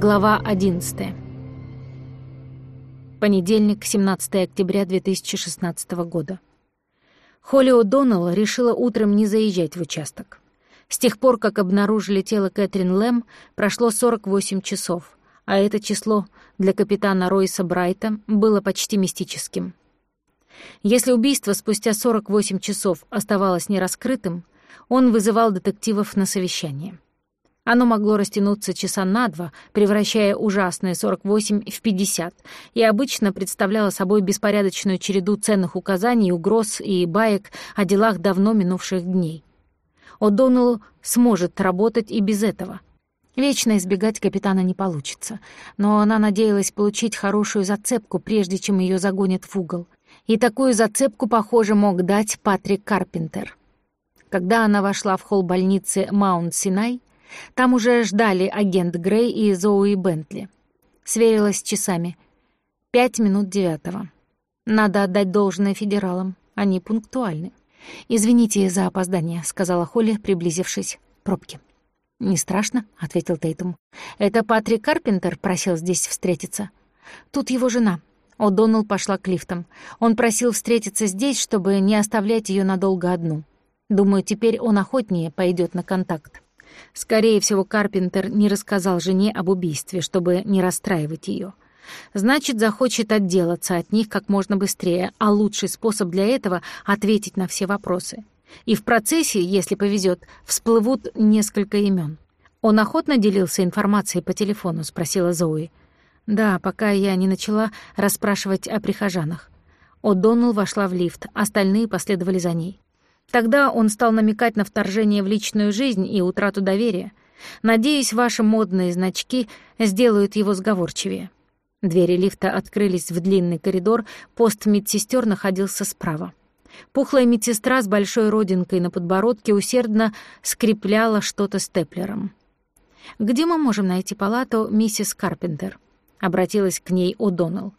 Глава 11. Понедельник, 17 октября 2016 года. Холли О'Доннелл решила утром не заезжать в участок. С тех пор, как обнаружили тело Кэтрин Лэм, прошло 48 часов, а это число для капитана Ройса Брайта было почти мистическим. Если убийство спустя 48 часов оставалось нераскрытым, он вызывал детективов на совещание. Оно могло растянуться часа на два, превращая ужасные 48 в 50, и обычно представляло собой беспорядочную череду ценных указаний, угроз и баек о делах давно минувших дней. О'Доннеллу сможет работать и без этого. Вечно избегать капитана не получится, но она надеялась получить хорошую зацепку, прежде чем ее загонят в угол. И такую зацепку, похоже, мог дать Патрик Карпентер. Когда она вошла в холл больницы Маунт-Синай, там уже ждали агент Грей и Зоуи Бентли. Сверилась с часами. Пять минут девятого. Надо отдать должное федералам. Они пунктуальны. «Извините за опоздание», — сказала Холли, приблизившись. «Пробки». «Не страшно», — ответил Тейтум. «Это Патрик Карпентер просил здесь встретиться. Тут его жена». О'Доннелл пошла к лифтам. Он просил встретиться здесь, чтобы не оставлять ее надолго одну. Думаю, теперь он охотнее пойдет на контакт. Скорее всего, Карпентер не рассказал жене об убийстве, чтобы не расстраивать ее. Значит, захочет отделаться от них как можно быстрее, а лучший способ для этого — ответить на все вопросы. И в процессе, если повезет, всплывут несколько имен. «Он охотно делился информацией по телефону?» — спросила Зои. «Да, пока я не начала расспрашивать о прихожанах». О'Доннелл вошла в лифт, остальные последовали за ней. Тогда он стал намекать на вторжение в личную жизнь и утрату доверия. Надеюсь, ваши модные значки сделают его сговорчивее. Двери лифта открылись в длинный коридор, пост медсестер находился справа. Пухлая медсестра с большой родинкой на подбородке усердно скрепляла что-то степлером. «Где мы можем найти палату миссис Карпентер?» — обратилась к ней О'Доннелл.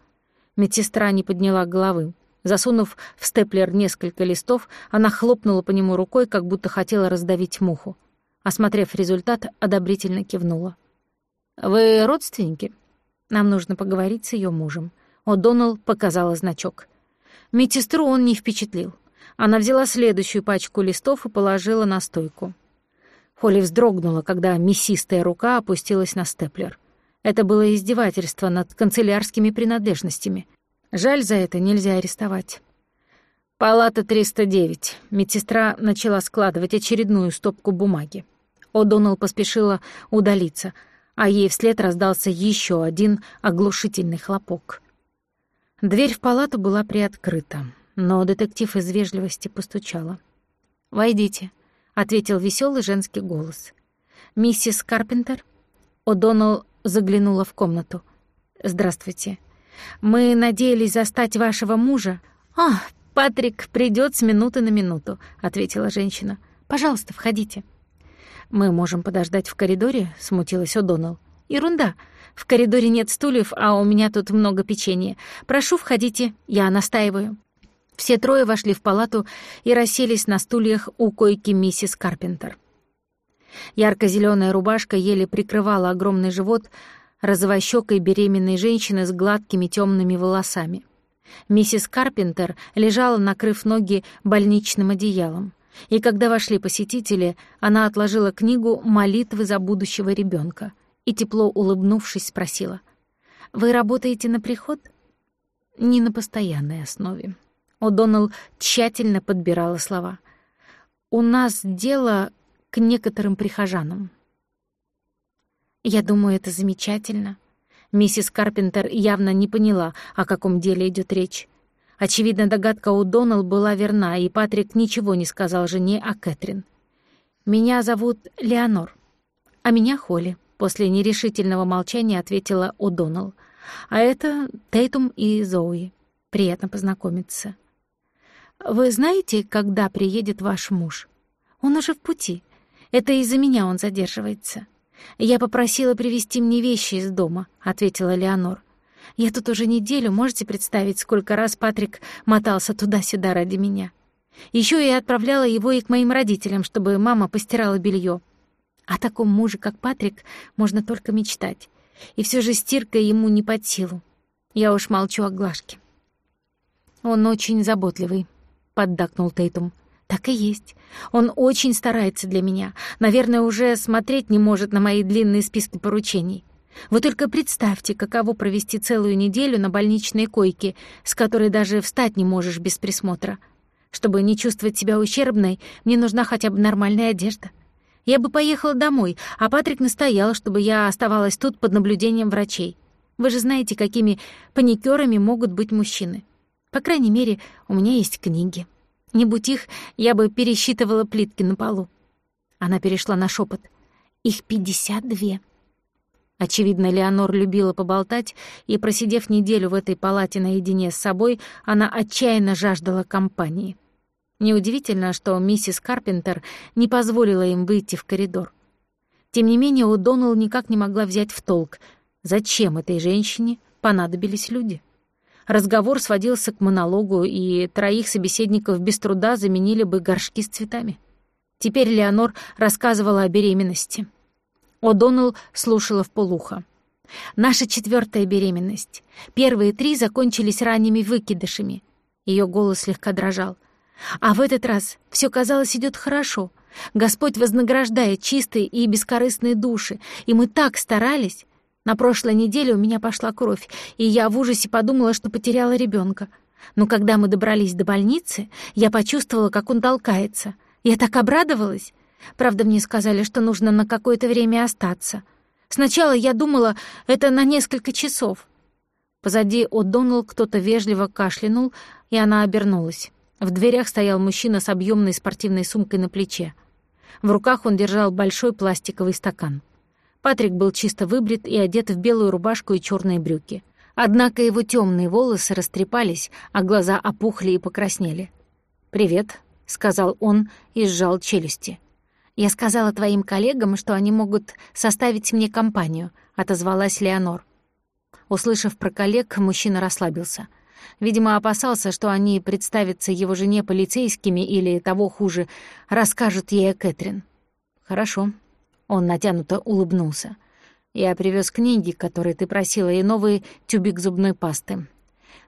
Медсестра не подняла головы. Засунув в степлер несколько листов, она хлопнула по нему рукой, как будто хотела раздавить муху. Осмотрев результат, одобрительно кивнула. «Вы родственники?» «Нам нужно поговорить с ее мужем». О'Доннелл показала значок. Медсестру он не впечатлил. Она взяла следующую пачку листов и положила на стойку. Холли вздрогнула, когда мясистая рука опустилась на степлер. Это было издевательство над канцелярскими принадлежностями — Жаль, за это нельзя арестовать. Палата 309. Медсестра начала складывать очередную стопку бумаги. О'Доннелл поспешила удалиться, а ей вслед раздался еще один оглушительный хлопок. Дверь в палату была приоткрыта, но детектив из вежливости постучала. «Войдите», — ответил веселый женский голос. «Миссис Карпентер?» О'Доннелл заглянула в комнату. «Здравствуйте. Мы надеялись застать вашего мужа. А, Патрик придет с минуты на минуту, ответила женщина. Пожалуйста, входите. Мы можем подождать в коридоре, смутилась О'Доннелл. Ерунда. В коридоре нет стульев, а у меня тут много печенья. Прошу, входите, я настаиваю. Все трое вошли в палату и расселись на стульях у койки миссис Карпентер. Ярко-зеленая рубашка еле прикрывала огромный живот, розовощёкой беременной женщины с гладкими темными волосами. Миссис Карпентер лежала, накрыв ноги больничным одеялом. И когда вошли посетители, она отложила книгу «Молитвы за будущего ребенка и, тепло улыбнувшись, спросила, «Вы работаете на приход?» «Не на постоянной основе». О'Доннелл тщательно подбирала слова. «У нас дело к некоторым прихожанам». «Я думаю, это замечательно». Миссис Карпентер явно не поняла, о каком деле идет речь. Очевидно, догадка у Доналл была верна, и Патрик ничего не сказал жене о Кэтрин. «Меня зовут Леонор, а меня Холли», — после нерешительного молчания ответила О'Доннелл. «А это Тейтум и Зоуи. Приятно познакомиться». «Вы знаете, когда приедет ваш муж? Он уже в пути. Это из-за меня он задерживается». «Я попросила привезти мне вещи из дома», — ответила Леонор. «Я тут уже неделю, можете представить, сколько раз Патрик мотался туда-сюда ради меня. Еще я отправляла его и к моим родителям, чтобы мама постирала белье. О таком муже, как Патрик, можно только мечтать. И все же стирка ему не под силу. Я уж молчу о Глашке. «Он очень заботливый», — поддакнул Тейтум. «Так и есть. Он очень старается для меня. Наверное, уже смотреть не может на мои длинные списки поручений. Вы только представьте, каково провести целую неделю на больничной койке, с которой даже встать не можешь без присмотра. Чтобы не чувствовать себя ущербной, мне нужна хотя бы нормальная одежда. Я бы поехала домой, а Патрик настоял, чтобы я оставалась тут под наблюдением врачей. Вы же знаете, какими паникерами могут быть мужчины. По крайней мере, у меня есть книги. Не будь их, я бы пересчитывала плитки на полу. Она перешла на шепот. Их пятьдесят две. Очевидно, Леонор любила поболтать, и, просидев неделю в этой палате наедине с собой, она отчаянно жаждала компании. Неудивительно, что миссис Карпентер не позволила им выйти в коридор. Тем не менее, у Доналл никак не могла взять в толк, зачем этой женщине понадобились люди. Разговор сводился к монологу, и троих собеседников без труда заменили бы горшки с цветами. Теперь Леонор рассказывала о беременности. О'Доннелл слушала в полухо. «Наша четвертая беременность. Первые три закончились ранними выкидышами». Ее голос слегка дрожал. А в этот раз все казалось идет хорошо. Господь вознаграждает чистые и бескорыстные души, и мы так старались. На прошлой неделе у меня пошла кровь, и я в ужасе подумала, что потеряла ребенка. Но когда мы добрались до больницы, я почувствовала, как он толкается. Я так обрадовалась. Правда, мне сказали, что нужно на какое-то время остаться. Сначала я думала, это на несколько часов. Позади О'Доннелл кто-то вежливо кашлянул, и она обернулась. В дверях стоял мужчина с объемной спортивной сумкой на плече. В руках он держал большой пластиковый стакан. Патрик был чисто выбрит и одет в белую рубашку и черные брюки. Однако его темные волосы растрепались, а глаза опухли и покраснели. «Привет», — сказал он и сжал челюсти. «Я сказала твоим коллегам, что они могут составить мне компанию», — отозвалась Леонор. Услышав про коллег, мужчина расслабился — Видимо, опасался, что они представятся его жене полицейскими или, того хуже, расскажут ей о Кэтрин. «Хорошо». Он натянуто улыбнулся. «Я привез книги, которые ты просила, и новый тюбик зубной пасты.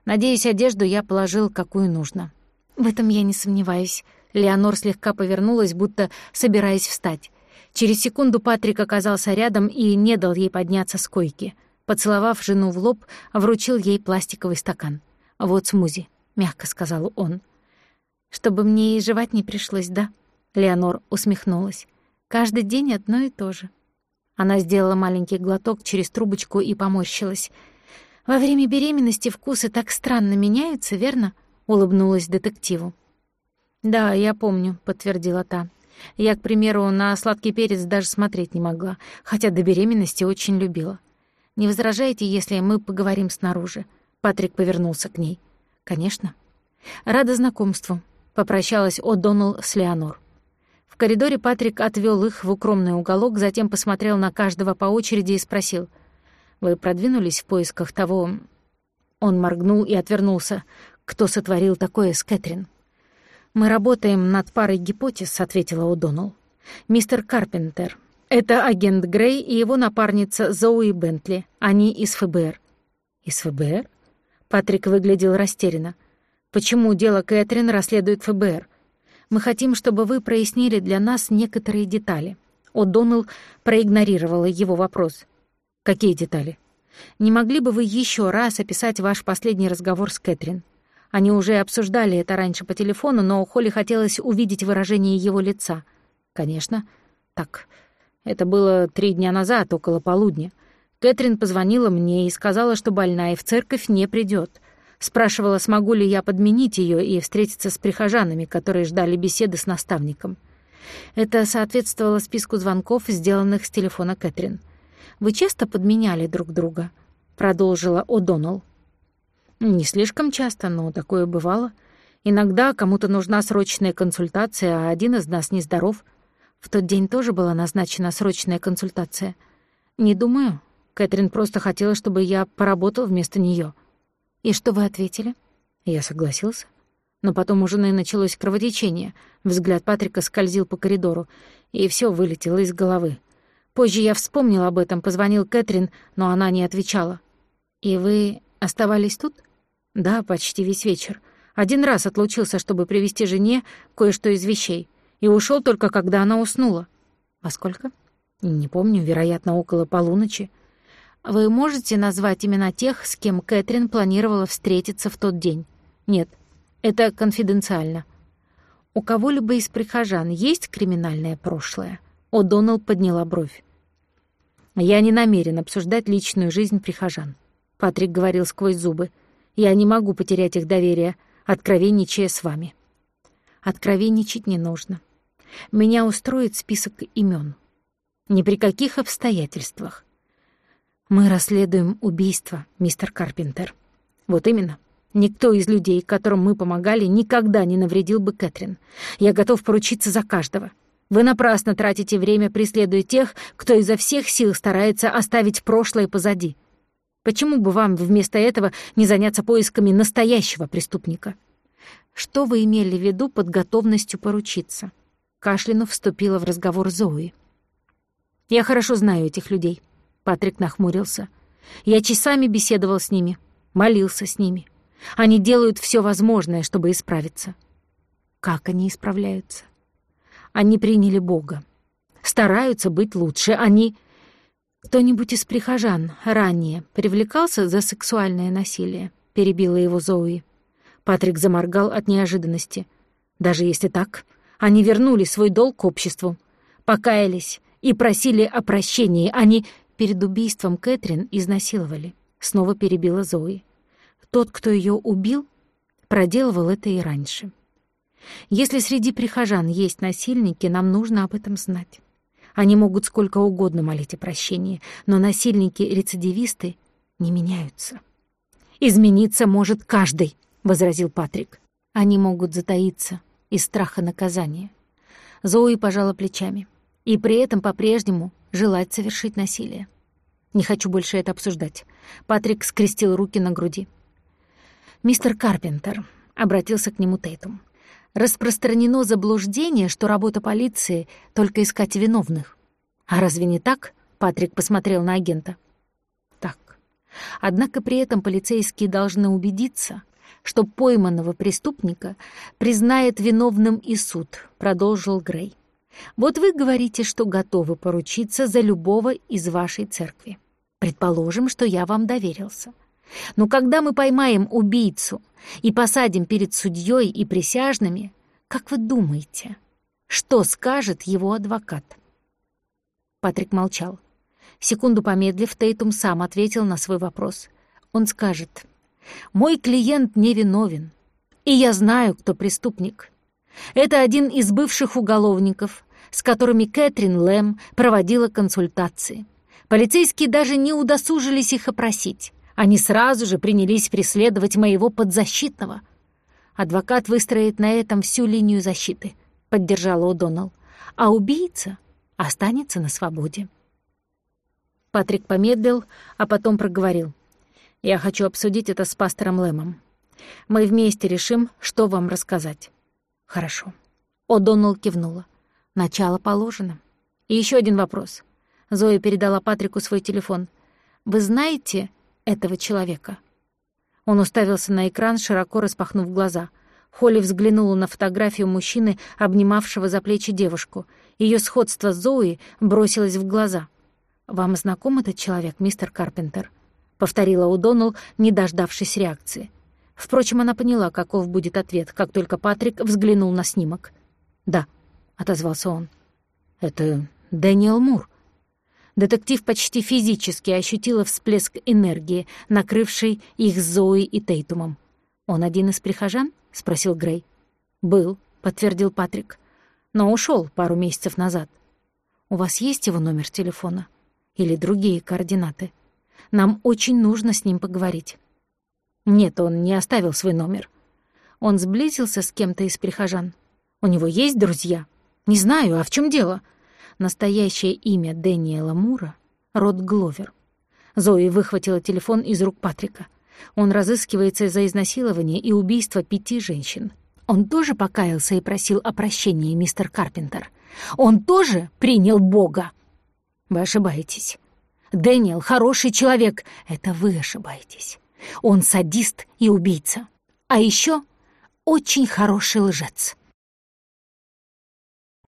Надеюсь, одежду я положил, какую нужно». «В этом я не сомневаюсь». Леонор слегка повернулась, будто собираясь встать. Через секунду Патрик оказался рядом и не дал ей подняться с койки. Поцеловав жену в лоб, вручил ей пластиковый стакан. «Вот смузи», — мягко сказал он. «Чтобы мне и жевать не пришлось, да?» Леонор усмехнулась. «Каждый день одно и то же». Она сделала маленький глоток через трубочку и поморщилась. «Во время беременности вкусы так странно меняются, верно?» — улыбнулась детективу. «Да, я помню», — подтвердила та. «Я, к примеру, на сладкий перец даже смотреть не могла, хотя до беременности очень любила. Не возражаете, если мы поговорим снаружи? Патрик повернулся к ней. «Конечно». «Рада знакомству», — попрощалась О'Доннелл с Леонор. В коридоре Патрик отвел их в укромный уголок, затем посмотрел на каждого по очереди и спросил. «Вы продвинулись в поисках того...» Он моргнул и отвернулся. «Кто сотворил такое с Кэтрин?» «Мы работаем над парой гипотез», — ответила О'Доннелл. «Мистер Карпентер. Это агент Грей и его напарница Зоуи Бентли. Они из ФБР». «Из ФБР?» Патрик выглядел растерянно. «Почему дело Кэтрин расследует ФБР? Мы хотим, чтобы вы прояснили для нас некоторые детали». О'Доннелл проигнорировала его вопрос. «Какие детали?» «Не могли бы вы еще раз описать ваш последний разговор с Кэтрин?» Они уже обсуждали это раньше по телефону, но Холли хотелось увидеть выражение его лица. «Конечно. Так, это было три дня назад, около полудня. Кэтрин позвонила мне и сказала, что больная в церковь не придет. Спрашивала, смогу ли я подменить ее и встретиться с прихожанами, которые ждали беседы с наставником. Это соответствовало списку звонков, сделанных с телефона Кэтрин. «Вы часто подменяли друг друга?» — продолжила О'Доннелл. «Не слишком часто, но такое бывало. Иногда кому-то нужна срочная консультация, а один из нас нездоров. В тот день тоже была назначена срочная консультация. Не думаю, Кэтрин просто хотела, чтобы я поработал вместо нее. И что вы ответили? Я согласился. Но потом у жены началось кровотечение. Взгляд Патрика скользил по коридору, и все вылетело из головы. Позже я вспомнил об этом, позвонил Кэтрин, но она не отвечала. «И вы оставались тут?» «Да, почти весь вечер. Один раз отлучился, чтобы привезти жене кое-что из вещей, и ушел только когда она уснула». «Во сколько?» «Не помню, вероятно, около полуночи». «Вы можете назвать имена тех, с кем Кэтрин планировала встретиться в тот день?» «Нет, это конфиденциально». «У кого-либо из прихожан есть криминальное прошлое?» О'Доннелл подняла бровь. «Я не намерен обсуждать личную жизнь прихожан», — Патрик говорил сквозь зубы. «Я не могу потерять их доверие, откровенничая с вами». «Откровенничать не нужно. Меня устроит список имен. Ни при каких обстоятельствах. Мы расследуем убийство, мистер Карпентер. Вот именно. Никто из людей, которым мы помогали, никогда не навредил бы Кэтрин. Я готов поручиться за каждого. Вы напрасно тратите время, преследуя тех, кто изо всех сил старается оставить прошлое позади. Почему бы вам вместо этого не заняться поисками настоящего преступника? Что вы имели в виду под готовностью поручиться? Кашлянув вступила в разговор Зои. «Я хорошо знаю этих людей», — Патрик нахмурился. «Я часами беседовал с ними, молился с ними. Они делают все возможное, чтобы исправиться». «Как они исправляются?» Они приняли Бога. Стараются быть лучше. Они... Кто-нибудь из прихожан ранее привлекался за сексуальное насилие? Перебила его Зои. Патрик заморгал от неожиданности. Даже если так, они вернули свой долг обществу, покаялись и просили о прощении. Они перед убийством Кэтрин изнасиловали. Снова перебила Зои. Тот, кто ее убил, проделывал это и раньше. Если среди прихожан есть насильники, нам нужно об этом знать. Они могут сколько угодно молить о прощении, но насильники-рецидивисты не меняются. «Измениться может каждый», — возразил Патрик. «Они могут затаиться из страха наказания». Зои пожала плечами. И при этом по-прежнему желать совершить насилие. Не хочу больше это обсуждать. Патрик скрестил руки на груди. «Мистер Карпентер», — обратился к нему Тейтум, Распространено заблуждение, что работа полиции — только искать виновных. А разве не так? Патрик посмотрел на агента. Так. Однако при этом полицейские должны убедиться, что пойманного преступника признает виновным и суд, продолжил Грей. Вот вы говорите, что готовы поручиться за любого из вашей церкви. Предположим, что я вам доверился. Но когда мы поймаем убийцу и посадим перед судьей и присяжными, как вы думаете, что скажет его адвокат?» Патрик молчал. Секунду помедлив, Тейтум сам ответил на свой вопрос. Он скажет, «Мой клиент невиновен, и я знаю, кто преступник. Это один из бывших уголовников, с которыми Кэтрин Лэм проводила консультации. Полицейские даже не удосужились их опросить. Они сразу же принялись преследовать моего подзащитного. Адвокат выстроит на этом всю линию защиты, — поддержала О'Доннелл. А убийца останется на свободе. Патрик помедлил, а потом проговорил. «Я хочу обсудить это с пастором Лэмом. Мы вместе решим, что вам рассказать». «Хорошо». О'Доннелл кивнула. «Начало положено. И еще один вопрос». Зоя передала Патрику свой телефон. «Вы знаете, этого человека. Он уставился на экран, широко распахнув глаза. Холли взглянула на фотографию мужчины, обнимавшего за плечи девушку. Ее сходство с Зои бросилось в глаза. «Вам знаком этот человек, мистер Карпентер?» — повторила Удонал, не дождавшись реакции. Впрочем, она поняла, каков будет ответ, как только Патрик взглянул на снимок. «Да», — отозвался он. «Это Дэниел Мур», Детектив почти физически ощутила всплеск энергии, накрывший их Зои и Тейтумом. «Он один из прихожан?» — спросил Грей. «Был», — подтвердил Патрик. «Но ушел пару месяцев назад. У вас есть его номер телефона? Или другие координаты? Нам очень нужно с ним поговорить». «Нет, он не оставил свой номер. Он сблизился с кем-то из прихожан. У него есть друзья? Не знаю, а в чем дело?» Настоящее имя Дэниела Мура — Рот Гловер. Зои выхватила телефон из рук Патрика. Он разыскивается за изнасилование и убийство пяти женщин. Он тоже покаялся и просил о прощении, мистер Карпентер. Он тоже принял Бога. Вы ошибаетесь. Дэниел хороший человек. Это вы ошибаетесь. Он садист и убийца. А еще очень хороший лжец.